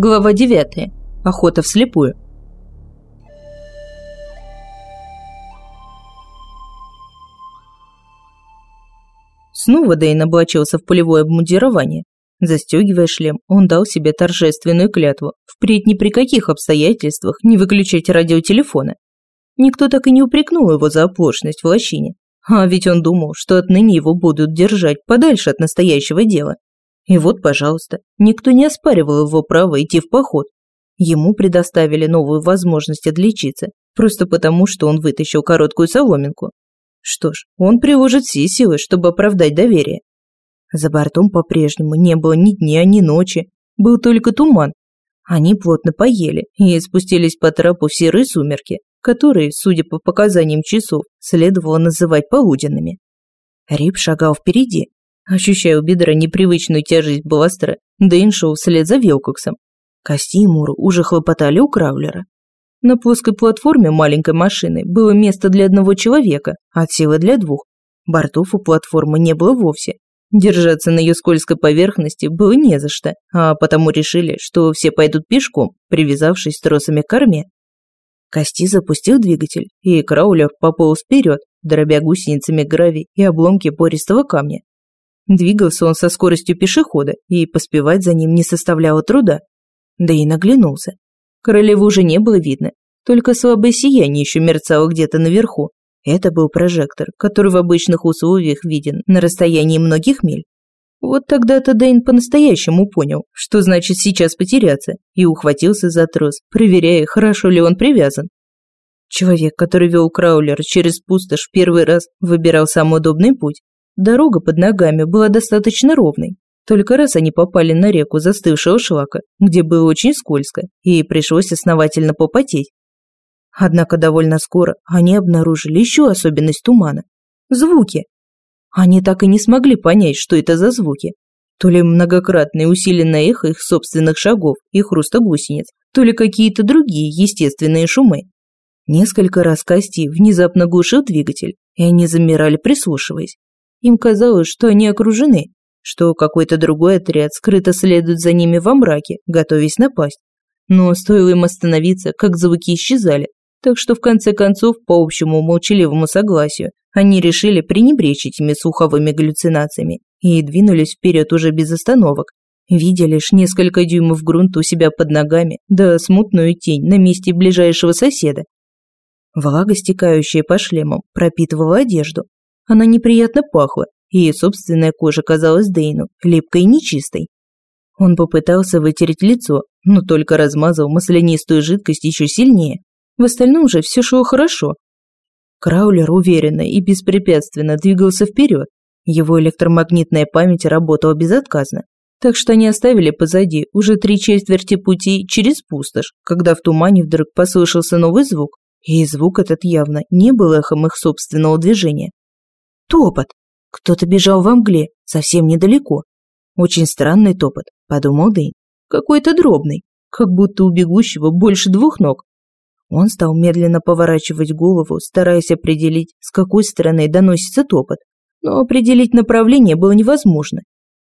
Глава 9. Охота вслепую. Снова Дэйн облачился в полевое обмундирование. Застегивая шлем, он дал себе торжественную клятву впредь ни при каких обстоятельствах не выключать радиотелефона. Никто так и не упрекнул его за оплошность в лощине. А ведь он думал, что отныне его будут держать подальше от настоящего дела. И вот, пожалуйста, никто не оспаривал его право идти в поход. Ему предоставили новую возможность отличиться, просто потому, что он вытащил короткую соломинку. Что ж, он приложит все силы, чтобы оправдать доверие. За бортом по-прежнему не было ни дня, ни ночи, был только туман. Они плотно поели и спустились по трапу в серые сумерки, которые, судя по показаниям часов, следовало называть полуденными. Рип шагал впереди, Ощущая у бедра непривычную тяжесть бластера, Дэйн шел вслед за Вилкоксом. Кости и Мур уже хлопотали у Краулера. На плоской платформе маленькой машины было место для одного человека, от силы для двух. Бортов у платформы не было вовсе. Держаться на ее скользкой поверхности было не за что, а потому решили, что все пойдут пешком, привязавшись тросами к корме. Кости запустил двигатель, и Краулер пополз вперед, дробя гусеницами гравий и обломки пористого камня. Двигался он со скоростью пешехода, и поспевать за ним не составляло труда. Да и наглянулся. Королеву уже не было видно, только слабое сияние еще мерцало где-то наверху. Это был прожектор, который в обычных условиях виден на расстоянии многих миль. Вот тогда-то Дэйн по-настоящему понял, что значит сейчас потеряться, и ухватился за трос, проверяя, хорошо ли он привязан. Человек, который вел Краулер через пустошь в первый раз, выбирал самый удобный путь, Дорога под ногами была достаточно ровной. Только раз они попали на реку застывшего шлака, где было очень скользко, и пришлось основательно попотеть. Однако довольно скоро они обнаружили еще особенность тумана – звуки. Они так и не смогли понять, что это за звуки. То ли многократное усиленное эхо их собственных шагов и хруста гусениц, то ли какие-то другие естественные шумы. Несколько раз Кости внезапно глушил двигатель, и они замирали, прислушиваясь. Им казалось, что они окружены, что какой-то другой отряд скрыто следует за ними во мраке, готовясь напасть. Но стоило им остановиться, как звуки исчезали, так что в конце концов, по общему молчаливому согласию, они решили пренебречь этими слуховыми галлюцинациями и двинулись вперед уже без остановок, видя лишь несколько дюймов грунта у себя под ногами, да смутную тень на месте ближайшего соседа. Влага, стекающая по шлемам, пропитывала одежду, она неприятно пахла, и собственная кожа казалась Дейну липкой и нечистой. Он попытался вытереть лицо, но только размазал маслянистую жидкость еще сильнее. В остальном же все шло хорошо. Краулер уверенно и беспрепятственно двигался вперед. Его электромагнитная память работала безотказно. Так что они оставили позади уже три четверти пути через пустошь, когда в тумане вдруг послышался новый звук. И звук этот явно не был эхом их собственного движения. Топот. Кто-то бежал во мгле, совсем недалеко. Очень странный топот, подумал Дэйн. Какой-то дробный, как будто у бегущего больше двух ног. Он стал медленно поворачивать голову, стараясь определить, с какой стороны доносится топот. Но определить направление было невозможно.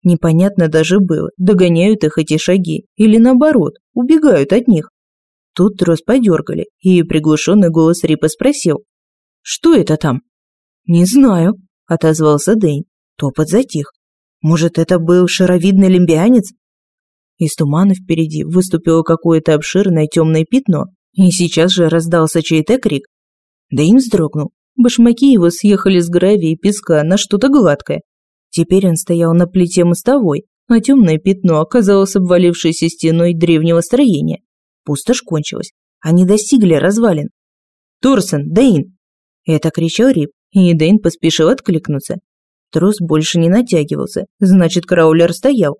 Непонятно даже было, догоняют их эти шаги или наоборот, убегают от них. Тут трос подергали, и приглушенный голос Рипа спросил. «Что это там?» «Не знаю», – отозвался Дэйн. Топот затих. «Может, это был шаровидный лимбианец?» Из тумана впереди выступило какое-то обширное темное пятно, и сейчас же раздался чей-то крик. Дэйн вздрогнул. Башмаки его съехали с гравия и песка на что-то гладкое. Теперь он стоял на плите мостовой, а темное пятно оказалось обвалившейся стеной древнего строения. Пустошь кончилась. Они достигли развалин. «Торсон! Дэйн!» Это кричал Рип, и Дэйн поспешил откликнуться. Трос больше не натягивался, значит, краулер стоял.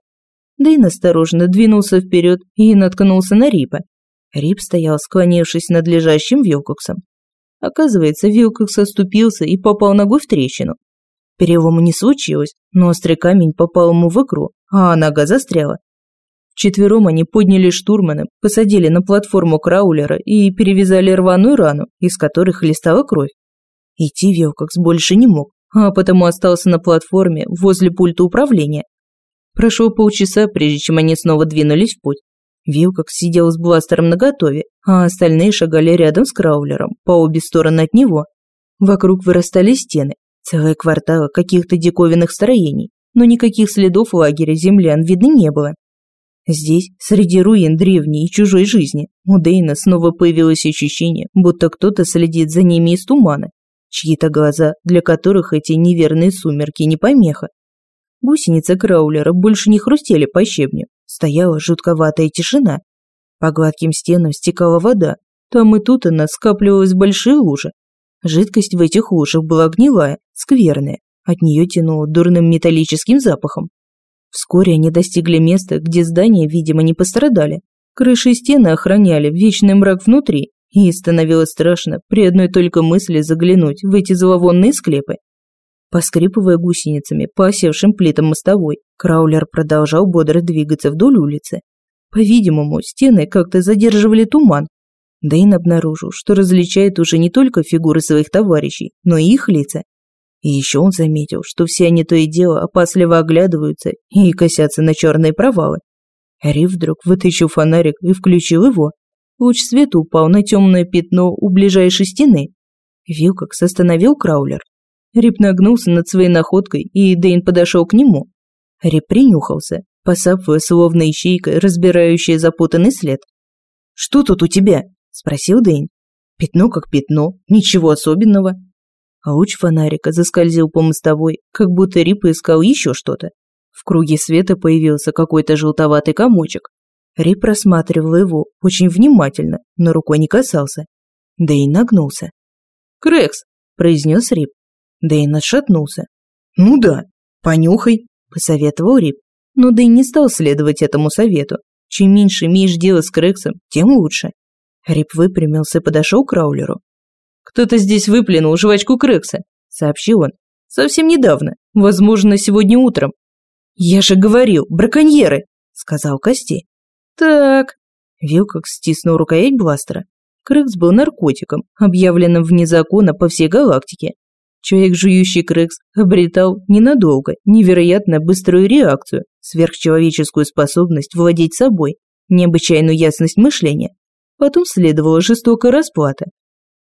Дэйн осторожно двинулся вперед и наткнулся на Рипа. Рип стоял, склонившись над лежащим Вилкоксом. Оказывается, Вилкокс оступился и попал ногой в трещину. Перелома не случилось, но острый камень попал ему в икру, а нога застряла. Вчетвером они подняли штурмана, посадили на платформу краулера и перевязали рваную рану, из которой хлестала кровь. Идти Вилкокс больше не мог, а потому остался на платформе возле пульта управления. Прошло полчаса, прежде чем они снова двинулись в путь. Вилкокс сидел с бластером наготове, а остальные шагали рядом с Краулером, по обе стороны от него. Вокруг вырастали стены, целые кварталы каких-то диковинных строений, но никаких следов лагеря землян видно не было. Здесь, среди руин древней и чужой жизни, у Дейна снова появилось ощущение, будто кто-то следит за ними из тумана, чьи-то глаза, для которых эти неверные сумерки не помеха. Гусеницы краулера больше не хрустели по щебню, стояла жутковатая тишина. По гладким стенам стекала вода, там и тут она скапливалась в большие лужи. Жидкость в этих лужах была гнилая, скверная, от нее тянуло дурным металлическим запахом. Вскоре они достигли места, где здания, видимо, не пострадали. Крыши и стены охраняли вечный мрак внутри, и становилось страшно при одной только мысли заглянуть в эти зловонные склепы. Поскрипывая гусеницами по осевшим плитам мостовой, Краулер продолжал бодро двигаться вдоль улицы. По-видимому, стены как-то задерживали туман. Дэйн обнаружил, что различает уже не только фигуры своих товарищей, но и их лица. И еще он заметил, что все они то и дело опасливо оглядываются и косятся на черные провалы. Рив вдруг вытащил фонарик и включил его. Луч света упал на темное пятно у ближайшей стены. Вилкокс остановил Краулер Рип нагнулся над своей находкой, и Дейн подошел к нему. Рип принюхался, посапывая словно ищейка, разбирающая запутанный след. «Что тут у тебя?» – спросил Дейн. «Пятно как пятно, ничего особенного». А луч фонарика заскользил по мостовой, как будто Рип искал еще что-то. В круге света появился какой-то желтоватый комочек. Рип рассматривал его очень внимательно, но рукой не касался. Дейн нагнулся. «Крекс!» – произнес Рип. Дэйн отшатнулся. «Ну да, понюхай», – посоветовал Рип. Но Дэйн не стал следовать этому совету. Чем меньше имеешь дело с Крексом, тем лучше. Рип выпрямился и подошел к Краулеру. «Кто-то здесь выплюнул жвачку Крекса», – сообщил он. «Совсем недавно. Возможно, сегодня утром». «Я же говорил, браконьеры», – сказал Кости. «Так». Вилкокс стиснул рукоять бластера. Крекс был наркотиком, объявленным вне закона по всей галактике. Человек, жующий крекс, обретал ненадолго невероятно быструю реакцию, сверхчеловеческую способность владеть собой, необычайную ясность мышления. Потом следовала жестокая расплата.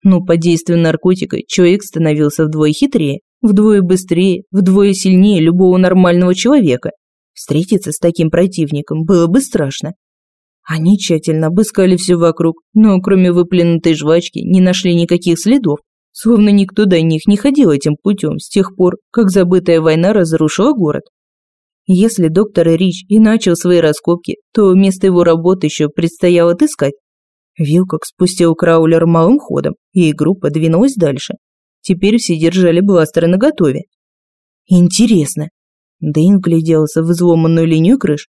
Но под действием наркотика человек становился вдвое хитрее, вдвое быстрее, вдвое сильнее любого нормального человека. Встретиться с таким противником было бы страшно. Они тщательно обыскали все вокруг, но кроме выплюнутой жвачки не нашли никаких следов. Словно никто до них не ходил этим путем с тех пор, как забытая война разрушила город. Если доктор Рич и начал свои раскопки, то вместо его работы еще предстояло отыскать. Вилкок спустил Краулер малым ходом, и группа двинулась дальше. Теперь все держали бластеры наготове. Интересно. Дэйн вгляделся в изломанную линию крыш.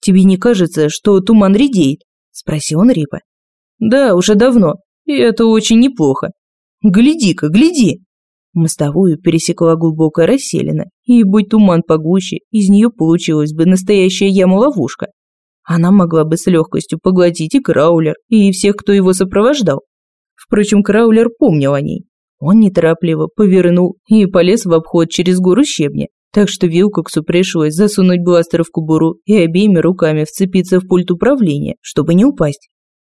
«Тебе не кажется, что туман редеет?» – спросил он Рипа. «Да, уже давно, и это очень неплохо. Гляди-ка, гляди!» Мостовую пересекла глубокая расселена, и будь туман погуще, из нее получилась бы настоящая яма-ловушка. Она могла бы с легкостью поглотить и Краулер, и всех, кто его сопровождал. Впрочем, Краулер помнил о ней. Он неторопливо повернул и полез в обход через гору щебня, так что Вилкоксу пришлось засунуть бластер в кубуру и обеими руками вцепиться в пульт управления, чтобы не упасть.